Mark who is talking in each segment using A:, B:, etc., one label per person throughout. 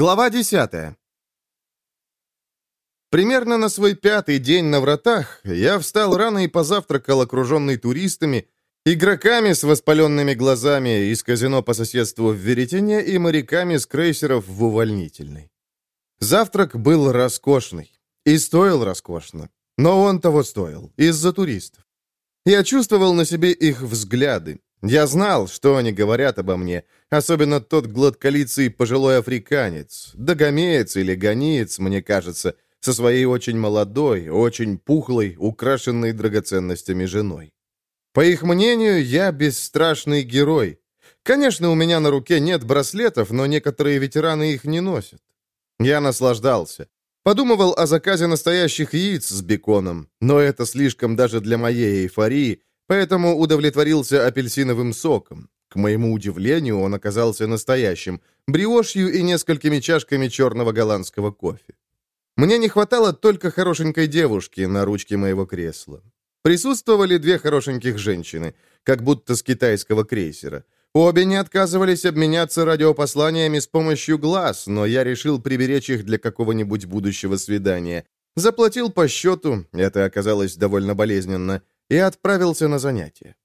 A: Глава 10. Примерно на свой пятый день на вратах я встал рано и позавтракал, окруженный туристами, игроками с воспаленными глазами из казино по соседству в Веретене и моряками с крейсеров в Увольнительной. Завтрак был роскошный. И стоил роскошно. Но он того стоил. Из-за туристов. Я чувствовал на себе их взгляды. Я знал, что они говорят обо мне, особенно тот гладколицый пожилой африканец, догомеец или гониец, мне кажется, со своей очень молодой, очень пухлой, украшенной драгоценностями женой. По их мнению, я бесстрашный герой. Конечно, у меня на руке нет браслетов, но некоторые ветераны их не носят. Я наслаждался. Подумывал о заказе настоящих яиц с беконом, но это слишком даже для моей эйфории, поэтому удовлетворился апельсиновым соком. К моему удивлению, он оказался настоящим, бриошью и несколькими чашками черного голландского кофе. Мне не хватало только хорошенькой девушки на ручке моего кресла. Присутствовали две хорошеньких женщины, как будто с китайского крейсера. Обе не отказывались обменяться радиопосланиями с помощью глаз, но я решил приберечь их для какого-нибудь будущего свидания. Заплатил по счету, это оказалось довольно болезненно, и отправился на занятия.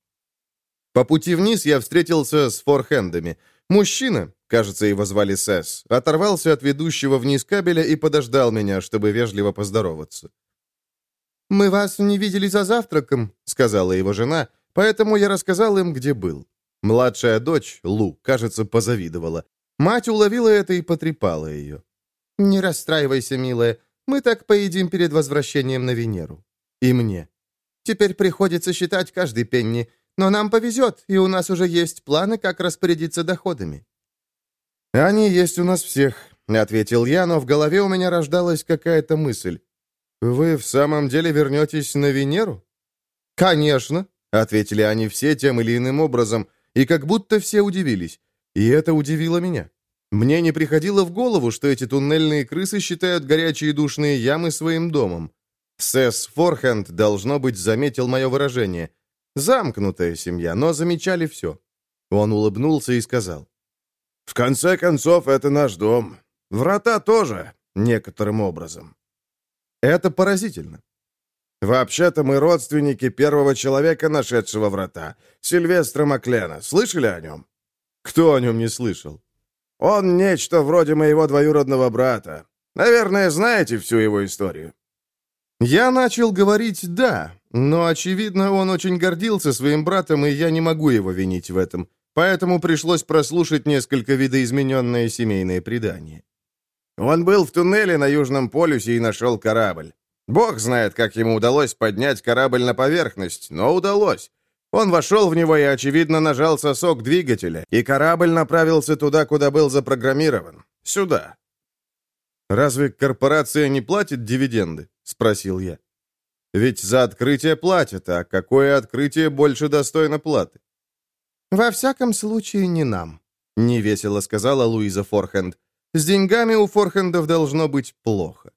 A: По пути вниз я встретился с форхендами. Мужчина, кажется, его звали Сэс, оторвался от ведущего вниз кабеля и подождал меня, чтобы вежливо поздороваться. «Мы вас не видели за завтраком», — сказала его жена, поэтому я рассказал им, где был. Младшая дочь, Лу, кажется, позавидовала. Мать уловила это и потрепала ее. «Не расстраивайся, милая, мы так поедим перед возвращением на Венеру». И мне. Теперь приходится считать каждый пенни, но нам повезет, и у нас уже есть планы, как распорядиться доходами». «Они есть у нас всех», — ответил я, но в голове у меня рождалась какая-то мысль. «Вы в самом деле вернетесь на Венеру?» «Конечно», — ответили они все тем или иным образом, и как будто все удивились. И это удивило меня. Мне не приходило в голову, что эти туннельные крысы считают горячие душные ямы своим домом. Сэс Форхенд, должно быть, заметил мое выражение. Замкнутая семья, но замечали все. Он улыбнулся и сказал. «В конце концов, это наш дом. Врата тоже, некоторым образом». Это поразительно. «Вообще-то мы родственники первого человека, нашедшего врата, Сильвестра Маклена. Слышали о нем?» «Кто о нем не слышал?» «Он нечто вроде моего двоюродного брата. Наверное, знаете всю его историю». Я начал говорить «да», но, очевидно, он очень гордился своим братом, и я не могу его винить в этом. Поэтому пришлось прослушать несколько видоизмененное семейное предание. Он был в туннеле на Южном полюсе и нашел корабль. Бог знает, как ему удалось поднять корабль на поверхность, но удалось. Он вошел в него и, очевидно, нажал сосок двигателя, и корабль направился туда, куда был запрограммирован. Сюда. «Разве корпорация не платит дивиденды?» — спросил я. «Ведь за открытие платят, а какое открытие больше достойно платы?» «Во всяком случае, не нам», — невесело сказала Луиза Форхенд. «С деньгами у Форхендов должно быть плохо».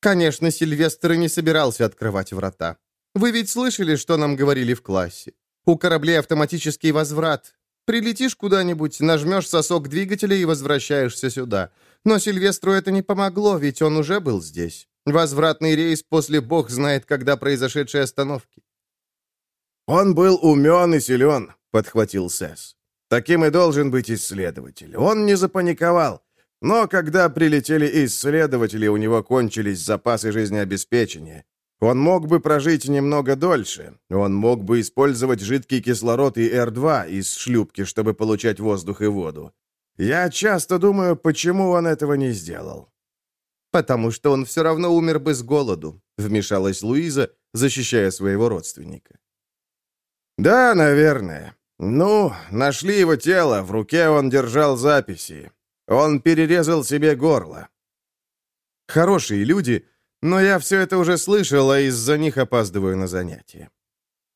A: Конечно, Сильвестр и не собирался открывать врата. Вы ведь слышали, что нам говорили в классе? У кораблей автоматический возврат. Прилетишь куда-нибудь, нажмешь сосок двигателя и возвращаешься сюда. Но Сильвестру это не помогло, ведь он уже был здесь. Возвратный рейс после бог знает когда произошедшей остановки. «Он был умен и силен», — подхватил Сэс. «Таким и должен быть исследователь. Он не запаниковал. Но когда прилетели исследователи, у него кончились запасы жизнеобеспечения. Он мог бы прожить немного дольше. Он мог бы использовать жидкий кислород и Р2 из шлюпки, чтобы получать воздух и воду. Я часто думаю, почему он этого не сделал. «Потому что он все равно умер бы с голоду», — вмешалась Луиза, защищая своего родственника. «Да, наверное. Ну, нашли его тело, в руке он держал записи. Он перерезал себе горло. Хорошие люди, но я все это уже слышал, а из-за них опаздываю на занятия.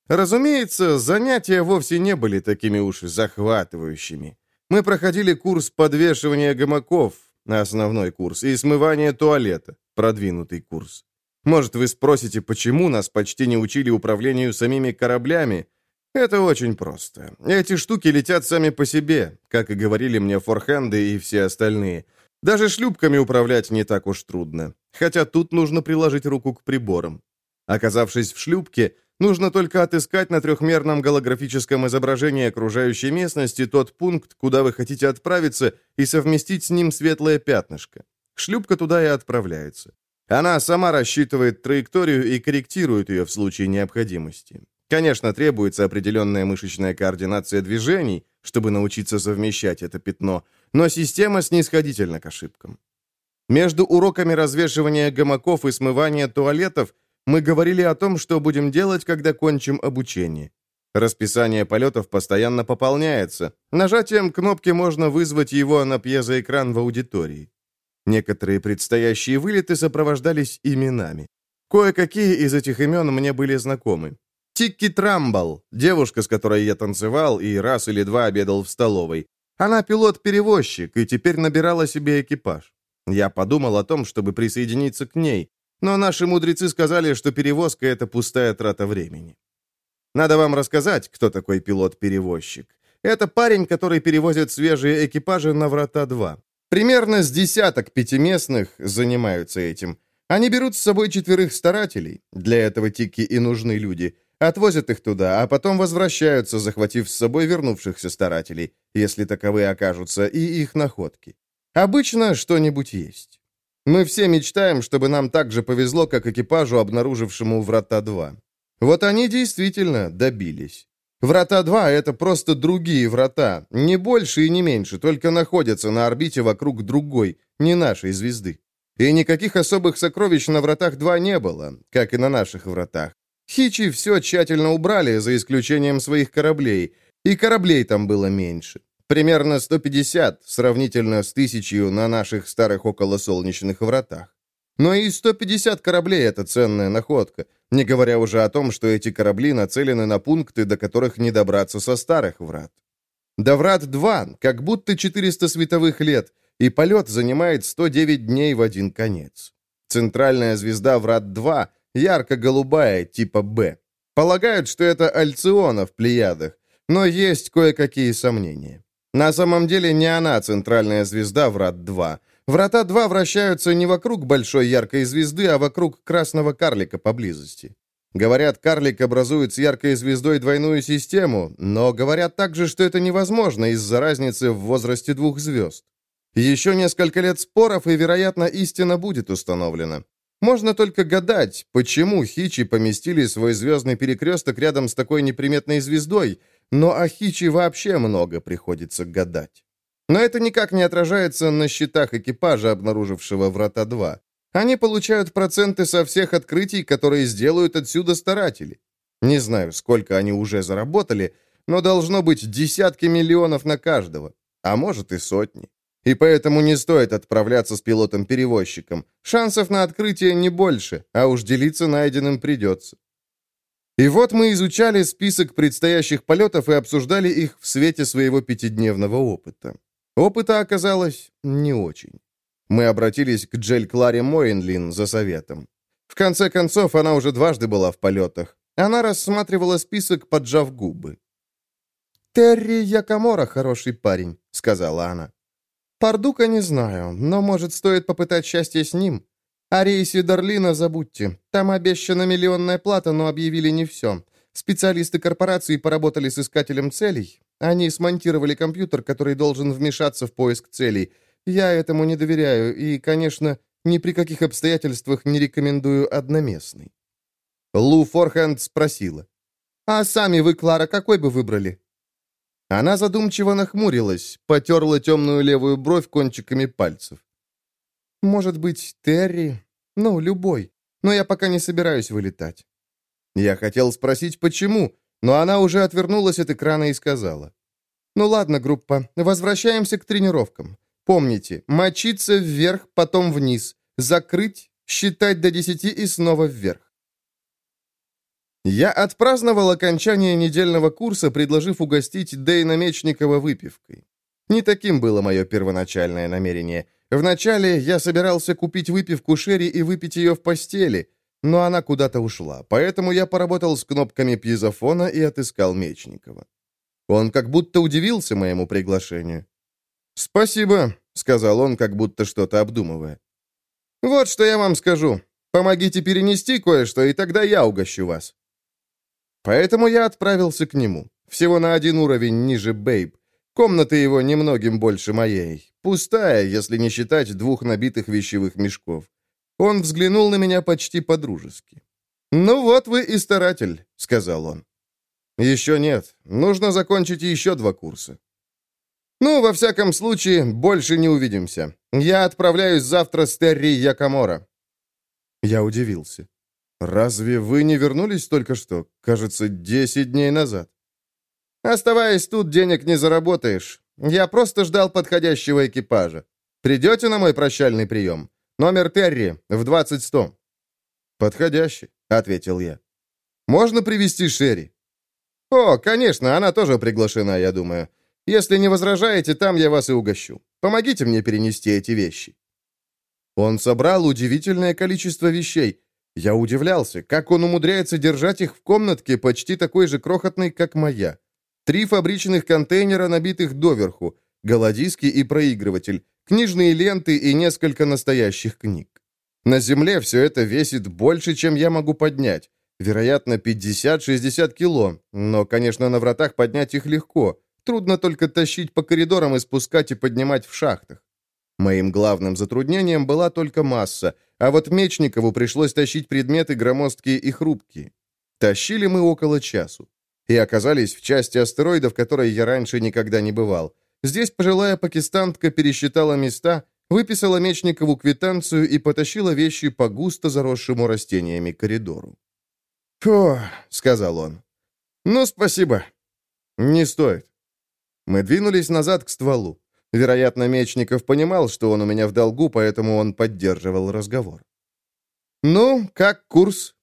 A: Разумеется, занятия вовсе не были такими уж захватывающими. Мы проходили курс подвешивания гамаков, основной курс, и смывания туалета, продвинутый курс. Может, вы спросите, почему нас почти не учили управлению самими кораблями, это очень просто. Эти штуки летят сами по себе, как и говорили мне форхенды и все остальные. Даже шлюпками управлять не так уж трудно, хотя тут нужно приложить руку к приборам. Оказавшись в шлюпке, нужно только отыскать на трехмерном голографическом изображении окружающей местности тот пункт, куда вы хотите отправиться, и совместить с ним светлое пятнышко. Шлюпка туда и отправляется. Она сама рассчитывает траекторию и корректирует ее в случае необходимости. Конечно, требуется определенная мышечная координация движений, чтобы научиться совмещать это пятно, но система снисходительна к ошибкам. Между уроками развешивания гамаков и смывания туалетов мы говорили о том, что будем делать, когда кончим обучение. Расписание полетов постоянно пополняется. Нажатием кнопки можно вызвать его на пьезоэкран в аудитории. Некоторые предстоящие вылеты сопровождались именами. Кое-какие из этих имен мне были знакомы. Тикки Трамбл, девушка, с которой я танцевал и раз или два обедал в столовой. Она пилот-перевозчик и теперь набирала себе экипаж. Я подумал о том, чтобы присоединиться к ней, но наши мудрецы сказали, что перевозка — это пустая трата времени. Надо вам рассказать, кто такой пилот-перевозчик. Это парень, который перевозит свежие экипажи на Врата-2. Примерно с десяток пятиместных занимаются этим. Они берут с собой четверых старателей. Для этого тики и нужны люди — Отвозят их туда, а потом возвращаются, захватив с собой вернувшихся старателей, если таковые окажутся, и их находки. Обычно что-нибудь есть. Мы все мечтаем, чтобы нам так же повезло, как экипажу, обнаружившему Врата-2. Вот они действительно добились. Врата-2 — это просто другие врата, не больше и не меньше, только находятся на орбите вокруг другой, не нашей звезды. И никаких особых сокровищ на Вратах-2 не было, как и на наших Вратах. Хичи все тщательно убрали, за исключением своих кораблей, и кораблей там было меньше. Примерно 150, сравнительно с тысячью на наших старых околосолнечных вратах. Но и 150 кораблей — это ценная находка, не говоря уже о том, что эти корабли нацелены на пункты, до которых не добраться со старых врат. До врат 2, как будто 400 световых лет, и полет занимает 109 дней в один конец. Центральная звезда врат 2 ярко-голубая, типа «Б». Полагают, что это Альциона в Плеядах, но есть кое-какие сомнения. На самом деле не она центральная звезда Врат-2. Врата-2 вращаются не вокруг большой яркой звезды, а вокруг красного карлика поблизости. Говорят, карлик образует с яркой звездой двойную систему, но говорят также, что это невозможно из-за разницы в возрасте двух звезд. Еще несколько лет споров, и, вероятно, истина будет установлена. Можно только гадать, почему Хичи поместили свой звездный перекресток рядом с такой неприметной звездой, но о Хичи вообще много приходится гадать. Но это никак не отражается на счетах экипажа, обнаружившего Врата-2. Они получают проценты со всех открытий, которые сделают отсюда старатели. Не знаю, сколько они уже заработали, но должно быть десятки миллионов на каждого, а может и сотни. И поэтому не стоит отправляться с пилотом-перевозчиком. Шансов на открытие не больше, а уж делиться найденным придется. И вот мы изучали список предстоящих полетов и обсуждали их в свете своего пятидневного опыта. Опыта оказалось не очень. Мы обратились к Джель Кларе Моинлин за советом. В конце концов, она уже дважды была в полетах. Она рассматривала список, поджав губы. «Терри Якомора хороший парень», — сказала она. Пардука не знаю, но, может, стоит попытать счастье с ним. О рейсе Дарлина забудьте. Там обещана миллионная плата, но объявили не все. Специалисты корпорации поработали с искателем целей. Они смонтировали компьютер, который должен вмешаться в поиск целей. Я этому не доверяю и, конечно, ни при каких обстоятельствах не рекомендую одноместный. Лу Форхенд спросила. «А сами вы, Клара, какой бы выбрали?» Она задумчиво нахмурилась, потерла темную левую бровь кончиками пальцев. «Может быть, Терри? Ну, любой. Но я пока не собираюсь вылетать». Я хотел спросить, почему, но она уже отвернулась от экрана и сказала. «Ну ладно, группа, возвращаемся к тренировкам. Помните, мочиться вверх, потом вниз, закрыть, считать до десяти и снова вверх. Я отпраздновал окончание недельного курса, предложив угостить Дэйна Мечникова выпивкой. Не таким было мое первоначальное намерение. Вначале я собирался купить выпивку Шерри и выпить ее в постели, но она куда-то ушла, поэтому я поработал с кнопками пьезофона и отыскал Мечникова. Он как будто удивился моему приглашению. «Спасибо», — сказал он, как будто что-то обдумывая. «Вот что я вам скажу. Помогите перенести кое-что, и тогда я угощу вас». Поэтому я отправился к нему. Всего на один уровень ниже Бейб. Комната его немногим больше моей. Пустая, если не считать двух набитых вещевых мешков. Он взглянул на меня почти по-дружески. «Ну вот вы и старатель», — сказал он. «Еще нет. Нужно закончить еще два курса». «Ну, во всяком случае, больше не увидимся. Я отправляюсь завтра с Терри Якомора». Я удивился. «Разве вы не вернулись только что? Кажется, десять дней назад». «Оставаясь тут, денег не заработаешь. Я просто ждал подходящего экипажа. Придете на мой прощальный прием? Номер Терри в 20-100». «Подходящий», — ответил я. «Можно привести Шерри?» «О, конечно, она тоже приглашена, я думаю. Если не возражаете, там я вас и угощу. Помогите мне перенести эти вещи». Он собрал удивительное количество вещей. Я удивлялся, как он умудряется держать их в комнатке почти такой же крохотной, как моя. Три фабричных контейнера, набитых доверху, голодиски и проигрыватель, книжные ленты и несколько настоящих книг. На земле все это весит больше, чем я могу поднять. Вероятно, 50-60 кило, но, конечно, на вратах поднять их легко. Трудно только тащить по коридорам и спускать и поднимать в шахтах. Моим главным затруднением была только масса, а вот Мечникову пришлось тащить предметы громоздкие и хрупкие. Тащили мы около часу. И оказались в части астероидов, которой я раньше никогда не бывал. Здесь пожилая пакистантка пересчитала места, выписала Мечникову квитанцию и потащила вещи по густо заросшему растениями коридору. «Фу», — сказал он. «Ну, спасибо». «Не стоит». Мы двинулись назад к стволу. Вероятно, Мечников понимал, что он у меня в долгу, поэтому он поддерживал разговор. «Ну, как курс?»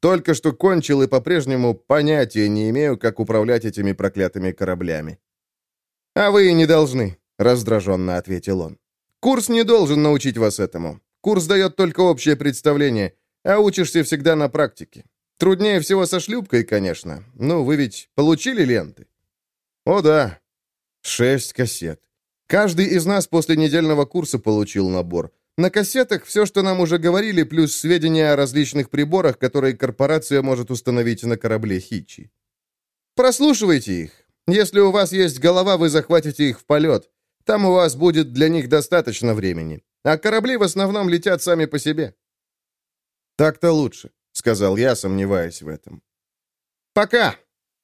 A: «Только что кончил и по-прежнему понятия не имею, как управлять этими проклятыми кораблями». «А вы и не должны», — раздраженно ответил он. «Курс не должен научить вас этому. Курс дает только общее представление, а учишься всегда на практике. Труднее всего со шлюпкой, конечно. Ну, вы ведь получили ленты?» «О, да. Шесть кассет. Каждый из нас после недельного курса получил набор. На кассетах все, что нам уже говорили, плюс сведения о различных приборах, которые корпорация может установить на корабле Хичи. Прослушивайте их. Если у вас есть голова, вы захватите их в полет. Там у вас будет для них достаточно времени. А корабли в основном летят сами по себе. Так-то лучше, сказал я, сомневаясь в этом. Пока.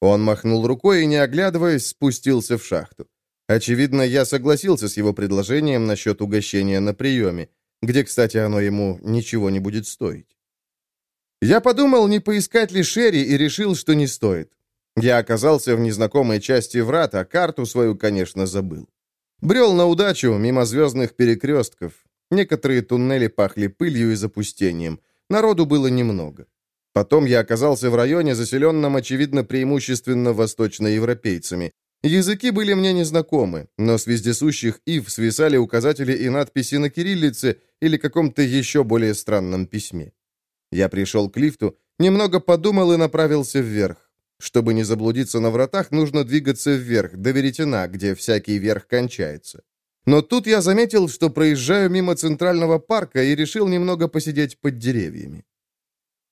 A: Он махнул рукой и, не оглядываясь, спустился в шахту. Очевидно, я согласился с его предложением насчет угощения на приеме, где, кстати, оно ему ничего не будет стоить. Я подумал, не поискать ли Шерри, и решил, что не стоит. Я оказался в незнакомой части врат, а карту свою, конечно, забыл. Брел на удачу, мимо звездных перекрестков. Некоторые туннели пахли пылью и запустением. Народу было немного. Потом я оказался в районе, заселенном, очевидно, преимущественно восточноевропейцами. Языки были мне незнакомы, но с вездесущих «ив» свисали указатели и надписи на кириллице или каком-то еще более странном письме. Я пришел к лифту, немного подумал и направился вверх. Чтобы не заблудиться на вратах, нужно двигаться вверх, до веретена, где всякий верх кончается. Но тут я заметил, что проезжаю мимо Центрального парка и решил немного посидеть под деревьями.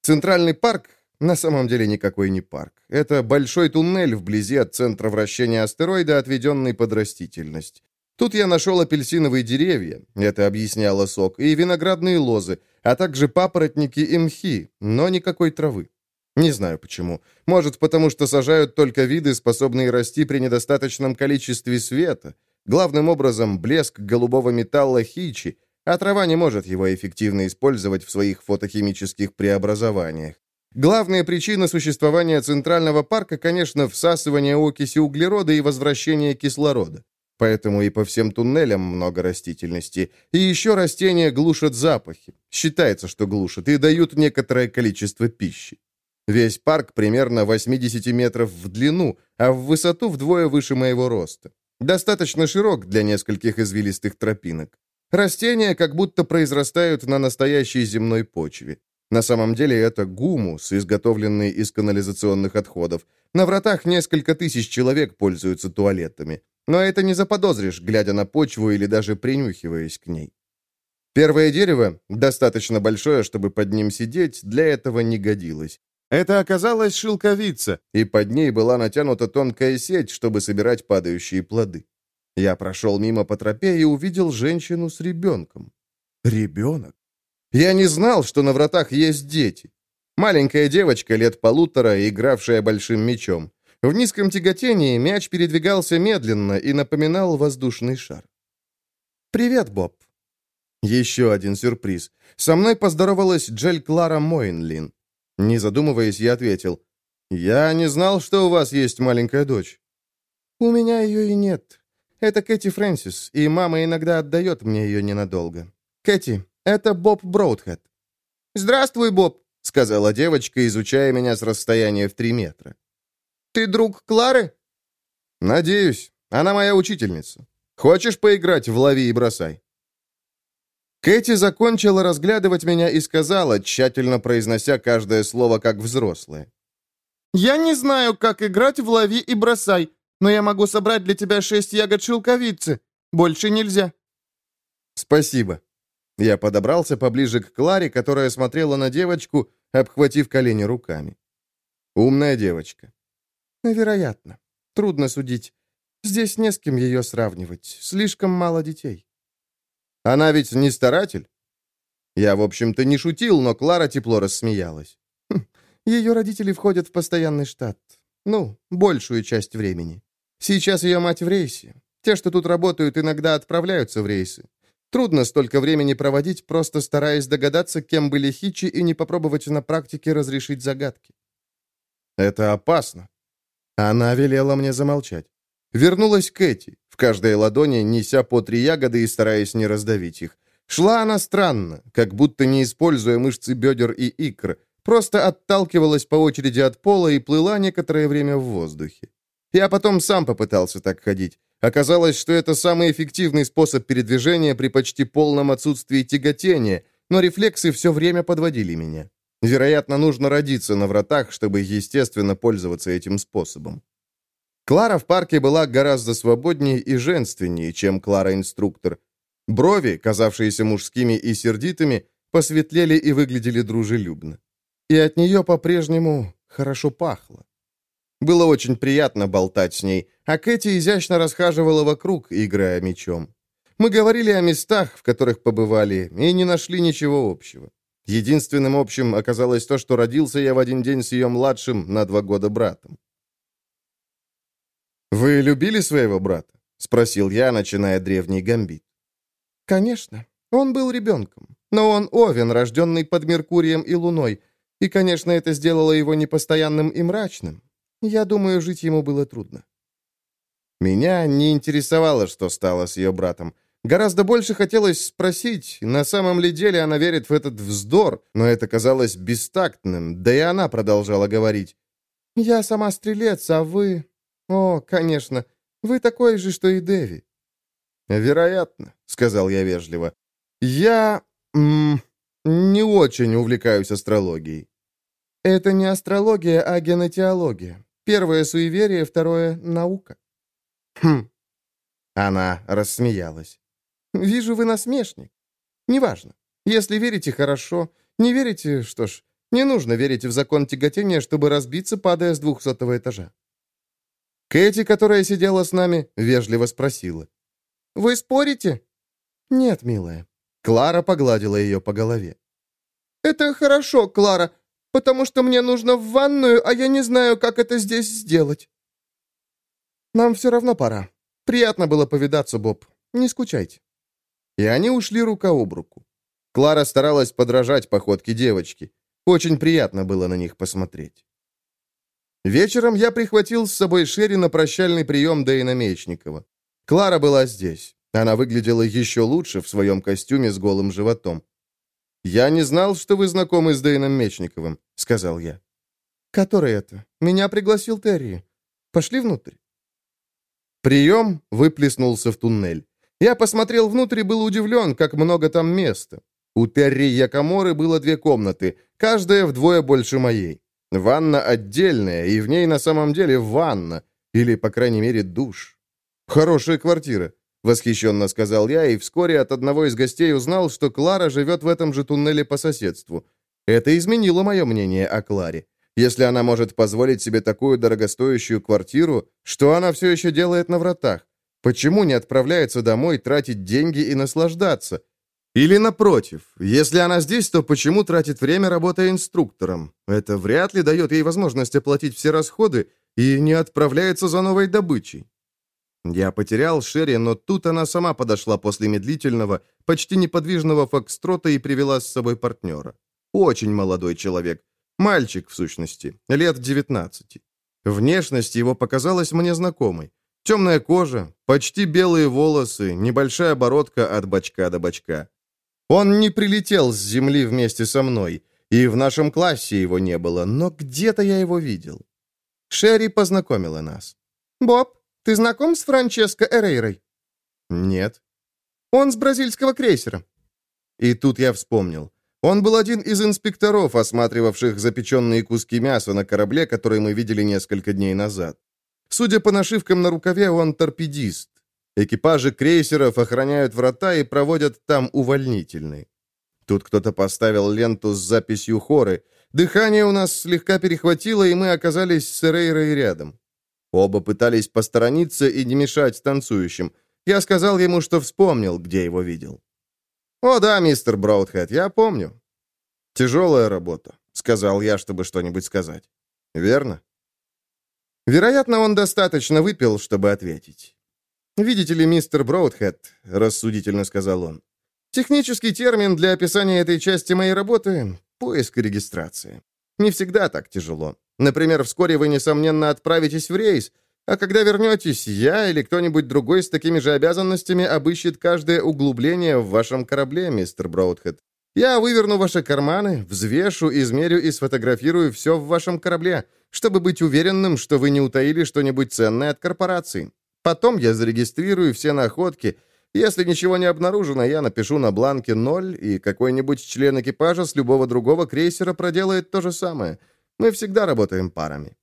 A: Центральный парк на самом деле никакой не парк. Это большой туннель вблизи от центра вращения астероида, отведенный под растительность. Тут я нашел апельсиновые деревья, это объясняло сок, и виноградные лозы, а также папоротники и мхи, но никакой травы. Не знаю почему. Может, потому что сажают только виды, способные расти при недостаточном количестве света. Главным образом, блеск голубого металла хичи, а трава не может его эффективно использовать в своих фотохимических преобразованиях. Главная причина существования Центрального парка, конечно, всасывание окиси углерода и возвращение кислорода. Поэтому и по всем туннелям много растительности. И еще растения глушат запахи. Считается, что глушат, и дают некоторое количество пищи. Весь парк примерно 80 метров в длину, а в высоту вдвое выше моего роста. Достаточно широк для нескольких извилистых тропинок. Растения как будто произрастают на настоящей земной почве. На самом деле это гумус, изготовленный из канализационных отходов. На вратах несколько тысяч человек пользуются туалетами. но это не заподозришь, глядя на почву или даже принюхиваясь к ней. Первое дерево, достаточно большое, чтобы под ним сидеть, для этого не годилось. Это оказалась шелковица, и под ней была натянута тонкая сеть, чтобы собирать падающие плоды. Я прошел мимо по тропе и увидел женщину с ребенком. Ребенок? Я не знал, что на вратах есть дети. Маленькая девочка лет полутора, игравшая большим мечом. В низком тяготении мяч передвигался медленно и напоминал воздушный шар. «Привет, Боб», еще один сюрприз. Со мной поздоровалась Джель Клара Мойнлин. Не задумываясь, я ответил. «Я не знал, что у вас есть маленькая дочь». «У меня ее и нет. Это Кэти Фрэнсис, и мама иногда отдает мне ее ненадолго. Кэти, это Боб Броудхед». «Здравствуй, Боб», — сказала девочка, изучая меня с расстояния в три метра. «Ты друг Клары?» «Надеюсь. Она моя учительница. Хочешь поиграть в «Лови и бросай»?» Кэти закончила разглядывать меня и сказала, тщательно произнося каждое слово как взрослая. «Я не знаю, как играть в лови и бросай, но я могу собрать для тебя шесть ягод шелковицы. Больше нельзя». «Спасибо». Я подобрался поближе к Кларе, которая смотрела на девочку, обхватив колени руками. «Умная девочка». «Вероятно. Трудно судить. Здесь не с кем ее сравнивать. Слишком мало детей». Она ведь не старатель?» Я, в общем-то, не шутил, но Клара тепло рассмеялась. Хм, ее родители входят в постоянный штат. Ну, большую часть времени. Сейчас ее мать в рейсе. Те, что тут работают, иногда отправляются в рейсы. Трудно столько времени проводить, просто стараясь догадаться, кем были Хичи, и не попробовать на практике разрешить загадки. Это опасно. Она велела мне замолчать. Вернулась Кэти, в каждой ладони неся по три ягоды и стараясь не раздавить их. Шла она странно, как будто не используя мышцы бедер и икр, просто отталкивалась по очереди от пола и плыла некоторое время в воздухе. Я потом сам попытался так ходить. Оказалось, что это самый эффективный способ передвижения при почти полном отсутствии тяготения, но рефлексы все время подводили меня. Вероятно, нужно родиться на вратах, чтобы естественно пользоваться этим способом. Клара в парке была гораздо свободнее и женственнее, чем Клара-инструктор. Брови, казавшиеся мужскими и сердитыми, посветлели и выглядели дружелюбно. И от нее по-прежнему хорошо пахло. Было очень приятно болтать с ней, а Кэти изящно расхаживала вокруг, играя мечом. Мы говорили о местах, в которых побывали, и не нашли ничего общего. Единственным общим оказалось то, что родился я в один день с ее младшим на два года братом. «Вы любили своего брата?» — спросил я, начиная древний гамбит. «Конечно. Он был ребенком. Но он Овен, рожденный под Меркурием и Луной. И, конечно, это сделало его непостоянным и мрачным. Я думаю, жить ему было трудно». Меня не интересовало, что стало с ее братом. Гораздо больше хотелось спросить, на самом ли деле она верит в этот вздор, но это казалось бестактным, да и она продолжала говорить. «Я сама стрелец, а вы... «О, конечно. Вы такой же, что и Дэви». «Вероятно», — сказал я вежливо. «Я... Не очень увлекаюсь астрологией». «Это не астрология, а генетиология. Первое — суеверие, второе — наука». «Хм». Она рассмеялась. «Вижу, вы насмешник. Неважно. Если верите, хорошо. Не верите, что ж, не нужно верить в закон тяготения, чтобы разбиться, падая с двухсотого этажа. Кэти, которая сидела с нами, вежливо спросила. «Вы спорите?» «Нет, милая». Клара погладила ее по голове. «Это хорошо, Клара, потому что мне нужно в ванную, а я не знаю, как это здесь сделать». «Нам все равно пора. Приятно было повидаться, Боб. Не скучайте». И они ушли рука об руку. Клара старалась подражать походке девочки. Очень приятно было на них посмотреть. Вечером я прихватил с собой Шерри на прощальный прием Дэйна Мечникова. Клара была здесь. Она выглядела еще лучше в своем костюме с голым животом. «Я не знал, что вы знакомы с Дэйном Мечниковым», — сказал я. «Который это? Меня пригласил Терри. Пошли внутрь». Прием выплеснулся в туннель. Я посмотрел внутрь и был удивлен, как много там места. У Терри Якоморы было две комнаты, каждая вдвое больше моей. Ванна отдельная, и в ней на самом деле ванна, или, по крайней мере, душ. «Хорошая квартира», — восхищенно сказал я, и вскоре от одного из гостей узнал, что Клара живет в этом же туннеле по соседству. Это изменило мое мнение о Кларе. Если она может позволить себе такую дорогостоящую квартиру, что она все еще делает на вратах? Почему не отправляется домой тратить деньги и наслаждаться? Или напротив, если она здесь, то почему тратит время, работая инструктором? Это вряд ли дает ей возможность оплатить все расходы и не отправляется за новой добычей. Я потерял Шерри, но тут она сама подошла после медлительного, почти неподвижного фокстрота и привела с собой партнера. Очень молодой человек. Мальчик, в сущности, лет 19. Внешность его показалась мне знакомой. Темная кожа, почти белые волосы, небольшая бородка от бочка до бочка. Он не прилетел с земли вместе со мной, и в нашем классе его не было, но где-то я его видел. Шерри познакомила нас. «Боб, ты знаком с Франческо Эрейрой?» «Нет». «Он с бразильского крейсера». И тут я вспомнил. Он был один из инспекторов, осматривавших запеченные куски мяса на корабле, который мы видели несколько дней назад. Судя по нашивкам на рукаве, он торпедист. Экипажи крейсеров охраняют врата и проводят там увольнительные. Тут кто-то поставил ленту с записью хоры. Дыхание у нас слегка перехватило, и мы оказались с Эрейрой рядом. Оба пытались посторониться и не мешать танцующим. Я сказал ему, что вспомнил, где его видел. «О да, мистер Броудхед, я помню». «Тяжелая работа», — сказал я, чтобы что-нибудь сказать. «Верно?» Вероятно, он достаточно выпил, чтобы ответить. «Видите ли, мистер Броудхед», — рассудительно сказал он, «технический термин для описания этой части моей работы — поиск и регистрация. Не всегда так тяжело. Например, вскоре вы, несомненно, отправитесь в рейс, а когда вернетесь, я или кто-нибудь другой с такими же обязанностями обыщет каждое углубление в вашем корабле, мистер Броудхед. Я выверну ваши карманы, взвешу, измерю и сфотографирую все в вашем корабле, чтобы быть уверенным, что вы не утаили что-нибудь ценное от корпорации. Потом я зарегистрирую все находки. Если ничего не обнаружено, я напишу на бланке ноль, и какой-нибудь член экипажа с любого другого крейсера проделает то же самое. Мы всегда работаем парами.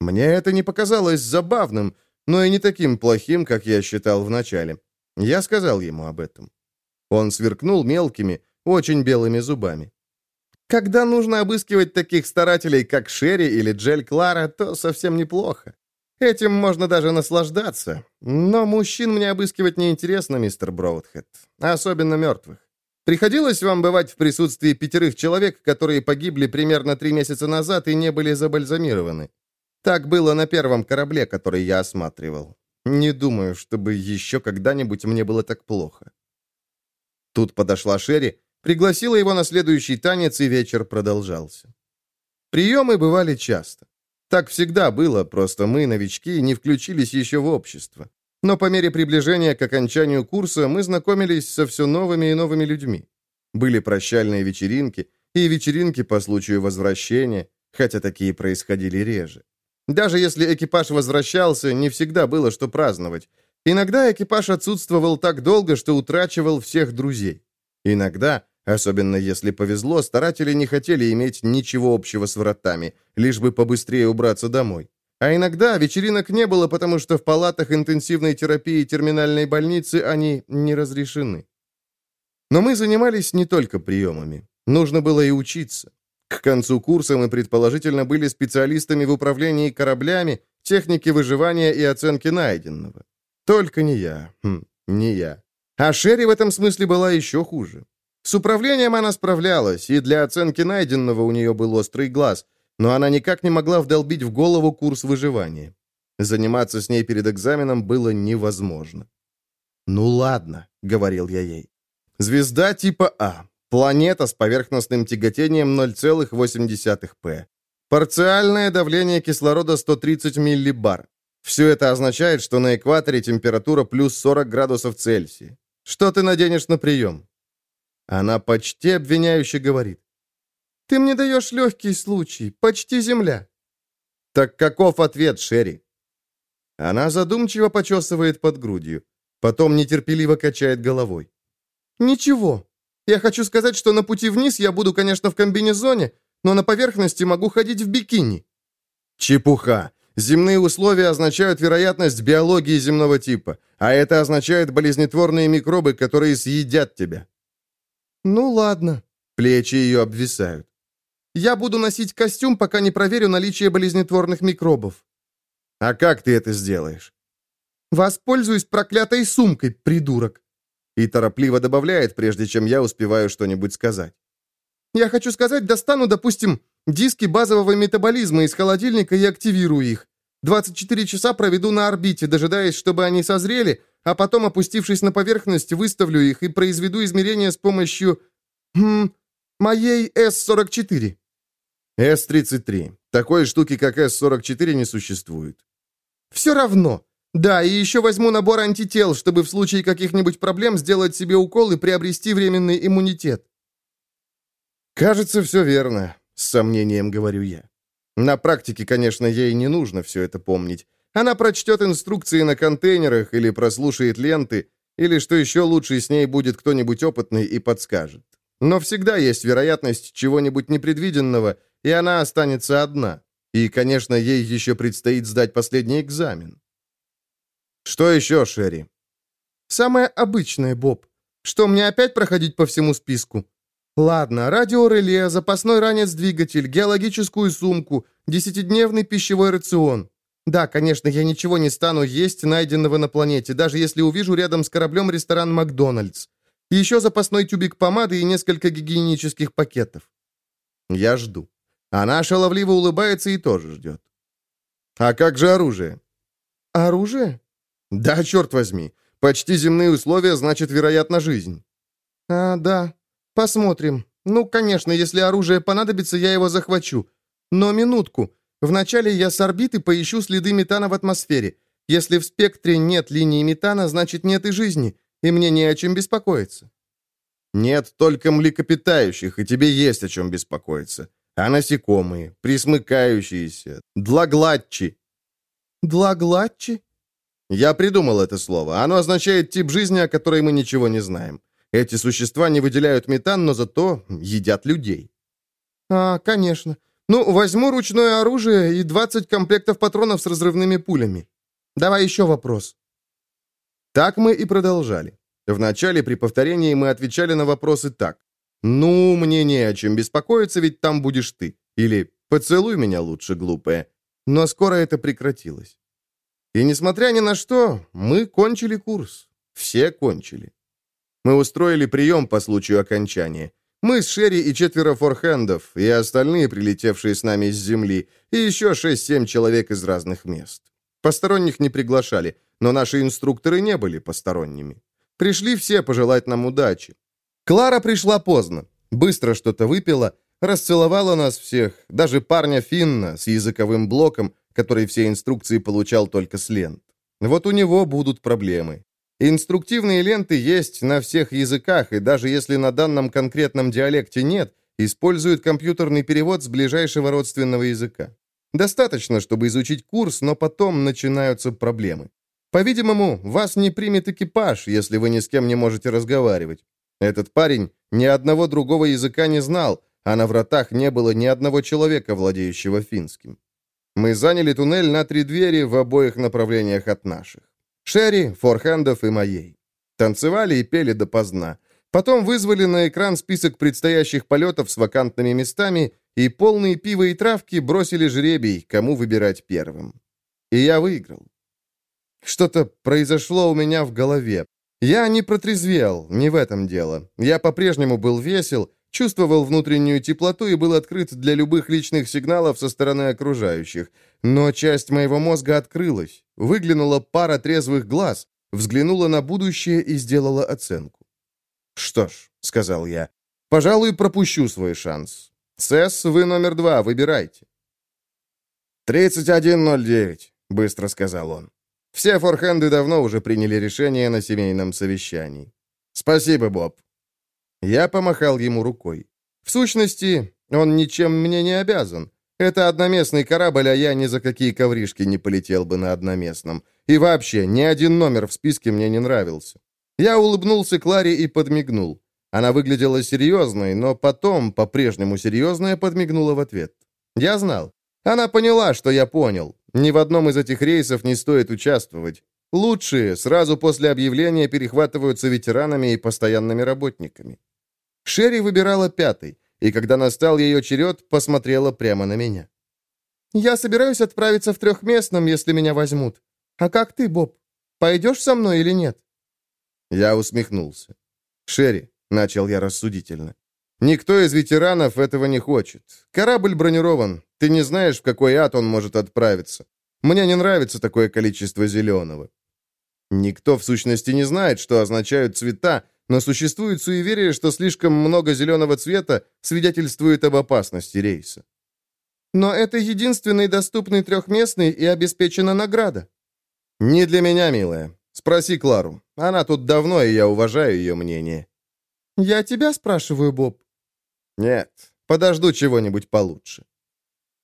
A: Мне это не показалось забавным, но и не таким плохим, как я считал вначале. Я сказал ему об этом. Он сверкнул мелкими, очень белыми зубами. Когда нужно обыскивать таких старателей, как Шерри или Джель Клара, то совсем неплохо. Этим можно даже наслаждаться. Но мужчин мне обыскивать неинтересно, мистер Броудхед. Особенно мертвых. Приходилось вам бывать в присутствии пятерых человек, которые погибли примерно три месяца назад и не были забальзамированы. Так было на первом корабле, который я осматривал. Не думаю, чтобы еще когда-нибудь мне было так плохо. Тут подошла Шерри, пригласила его на следующий танец, и вечер продолжался. Приемы бывали часто. Так всегда было, просто мы, новички, не включились еще в общество. Но по мере приближения к окончанию курса мы знакомились со все новыми и новыми людьми. Были прощальные вечеринки и вечеринки по случаю возвращения, хотя такие происходили реже. Даже если экипаж возвращался, не всегда было что праздновать. Иногда экипаж отсутствовал так долго, что утрачивал всех друзей. Иногда Особенно если повезло, старатели не хотели иметь ничего общего с вратами, лишь бы побыстрее убраться домой. А иногда вечеринок не было, потому что в палатах интенсивной терапии терминальной больницы они не разрешены. Но мы занимались не только приемами. Нужно было и учиться. К концу курса мы, предположительно, были специалистами в управлении кораблями, технике выживания и оценке найденного. Только не я. Хм, не я. А Шерри в этом смысле была еще хуже. С управлением она справлялась, и для оценки найденного у нее был острый глаз, но она никак не могла вдолбить в голову курс выживания. Заниматься с ней перед экзаменом было невозможно. «Ну ладно», — говорил я ей. «Звезда типа А. Планета с поверхностным тяготением 0,8 П. Парциальное давление кислорода 130 миллибар. Все это означает, что на экваторе температура плюс 40 градусов Цельсия. Что ты наденешь на прием?» Она почти обвиняюще говорит. «Ты мне даешь легкий случай, почти земля». «Так каков ответ, Шерри?» Она задумчиво почесывает под грудью, потом нетерпеливо качает головой. «Ничего. Я хочу сказать, что на пути вниз я буду, конечно, в комбинезоне, но на поверхности могу ходить в бикини». «Чепуха. Земные условия означают вероятность биологии земного типа, а это означает болезнетворные микробы, которые съедят тебя».
B: «Ну ладно».
A: Плечи ее обвисают.
B: «Я буду носить костюм, пока не проверю наличие болезнетворных микробов».
A: «А как ты это сделаешь?»
B: «Воспользуюсь проклятой сумкой, придурок».
A: И торопливо добавляет, прежде чем я успеваю что-нибудь сказать.
B: «Я хочу сказать, достану, допустим, диски базового метаболизма из холодильника и активирую их. 24 часа проведу на орбите, дожидаясь, чтобы они созрели, а потом, опустившись на поверхность, выставлю их и произведу измерения с помощью... Хм, моей С-44.
A: С-33. Такой штуки, как С-44, не существует.
B: Все равно. Да, и еще возьму набор антител, чтобы в случае каких-нибудь проблем сделать себе укол и приобрести временный иммунитет.
A: Кажется, все верно, с сомнением говорю я. На практике, конечно, ей не нужно все это помнить. Она прочтет инструкции на контейнерах или прослушает ленты, или, что еще лучше, с ней будет кто-нибудь опытный и подскажет. Но всегда есть вероятность чего-нибудь непредвиденного, и она останется одна. И, конечно, ей еще предстоит сдать последний экзамен. Что еще, Шерри?
B: Самое обычное, Боб. Что, мне опять проходить по всему списку? Ладно, радиореле, запасной ранец-двигатель, геологическую сумку, десятидневный пищевой рацион. Да, конечно, я ничего не стану есть найденного на планете, даже если увижу рядом с кораблем ресторан «Макдональдс». Еще запасной тюбик помады и несколько гигиенических пакетов.
A: Я жду. Она шаловливо улыбается и тоже ждет. А как же оружие?
B: Оружие?
A: Да, черт возьми. Почти земные условия, значит, вероятно, жизнь.
B: А, да. Посмотрим. Ну, конечно, если оружие понадобится, я его захвачу. Но минутку. Вначале я с орбиты поищу следы метана в атмосфере. Если в спектре нет линии метана, значит, нет и жизни, и мне не о чем беспокоиться.
A: Нет только млекопитающих, и тебе есть о чем беспокоиться. А насекомые, присмыкающиеся, длагладчи.
B: Длагладчи?
A: Я придумал это слово. Оно означает тип жизни, о которой мы ничего не знаем. Эти существа не выделяют метан, но зато едят людей.
B: А, конечно. Ну, возьму ручное оружие и 20 комплектов патронов с разрывными пулями. Давай еще вопрос.
A: Так мы и продолжали. Вначале при повторении мы отвечали на вопросы так. «Ну, мне не о чем беспокоиться, ведь там будешь ты». Или «Поцелуй меня лучше, глупая». Но скоро это прекратилось. И несмотря ни на что, мы кончили курс. Все кончили. Мы устроили прием по случаю окончания. Мы с Шерри и четверо форхендов, и остальные, прилетевшие с нами с земли, и еще 6-7 человек из разных мест. Посторонних не приглашали, но наши инструкторы не были посторонними. Пришли все пожелать нам удачи. Клара пришла поздно, быстро что-то выпила, расцеловала нас всех, даже парня Финна с языковым блоком, который все инструкции получал только с лент. Вот у него будут проблемы. Инструктивные ленты есть на всех языках, и даже если на данном конкретном диалекте нет, используют компьютерный перевод с ближайшего родственного языка. Достаточно, чтобы изучить курс, но потом начинаются проблемы. По-видимому, вас не примет экипаж, если вы ни с кем не можете разговаривать. Этот парень ни одного другого языка не знал, а на вратах не было ни одного человека, владеющего финским. Мы заняли туннель на три двери в обоих направлениях от наших. Шерри, Форхендов и моей. Танцевали и пели допоздна. Потом вызвали на экран список предстоящих полетов с вакантными местами, и полные пива и травки бросили жребий, кому выбирать первым. И я выиграл. Что-то произошло у меня в голове. Я не протрезвел, не в этом дело. Я по-прежнему был весел, Чувствовал внутреннюю теплоту и был открыт для любых личных сигналов со стороны окружающих. Но часть моего мозга открылась. Выглянула пара трезвых глаз, взглянула на будущее и сделала оценку. «Что ж», — сказал я, — «пожалуй, пропущу свой шанс. СЭС, вы номер два, выбирайте». «3109», — быстро сказал он. Все форхенды давно уже приняли решение на семейном совещании. «Спасибо, Боб. Я помахал ему рукой. В сущности, он ничем мне не обязан. Это одноместный корабль, а я ни за какие ковришки не полетел бы на одноместном. И вообще, ни один номер в списке мне не нравился. Я улыбнулся Кларе и подмигнул. Она выглядела серьезной, но потом, по-прежнему серьезная, подмигнула в ответ. Я знал. Она поняла, что я понял. Ни в одном из этих рейсов не стоит участвовать. Лучшие сразу после объявления перехватываются ветеранами и постоянными работниками. Шерри выбирала пятый, и когда настал ее черед, посмотрела прямо на меня.
B: «Я собираюсь отправиться в трехместном, если меня возьмут. А как ты, Боб? Пойдешь со мной или нет?»
A: Я усмехнулся. «Шерри», — начал я рассудительно, — «никто из ветеранов этого не хочет. Корабль бронирован. Ты не знаешь, в какой ад он может отправиться. Мне не нравится такое количество зеленого. Никто, в сущности, не знает, что означают цвета, но существует суеверие, что слишком много зеленого цвета свидетельствует об опасности рейса.
B: Но это единственный доступный трехместный и обеспечена награда.
A: Не для меня, милая. Спроси Клару. Она тут давно, и я уважаю ее мнение.
B: Я тебя спрашиваю, Боб.
A: Нет, подожду чего-нибудь получше.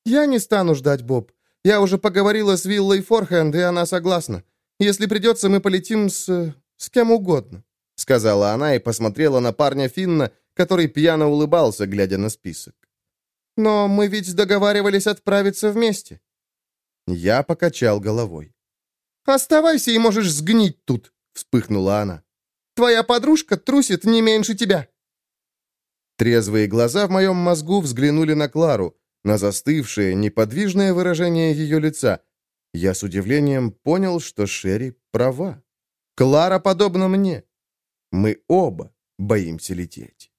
B: Я не стану ждать, Боб. Я уже поговорила с Виллой Форхенд, и она согласна. Если придется, мы полетим с... с кем угодно», — сказала она и посмотрела на парня Финна, который пьяно улыбался, глядя на список. «Но мы ведь договаривались отправиться вместе».
A: Я покачал головой.
B: «Оставайся и можешь сгнить тут», — вспыхнула она. «Твоя подружка трусит не меньше тебя».
A: Трезвые глаза в моем мозгу взглянули на Клару, на застывшее, неподвижное выражение ее лица, я с удивлением понял, что Шерри права. Клара подобна мне. Мы оба боимся лететь.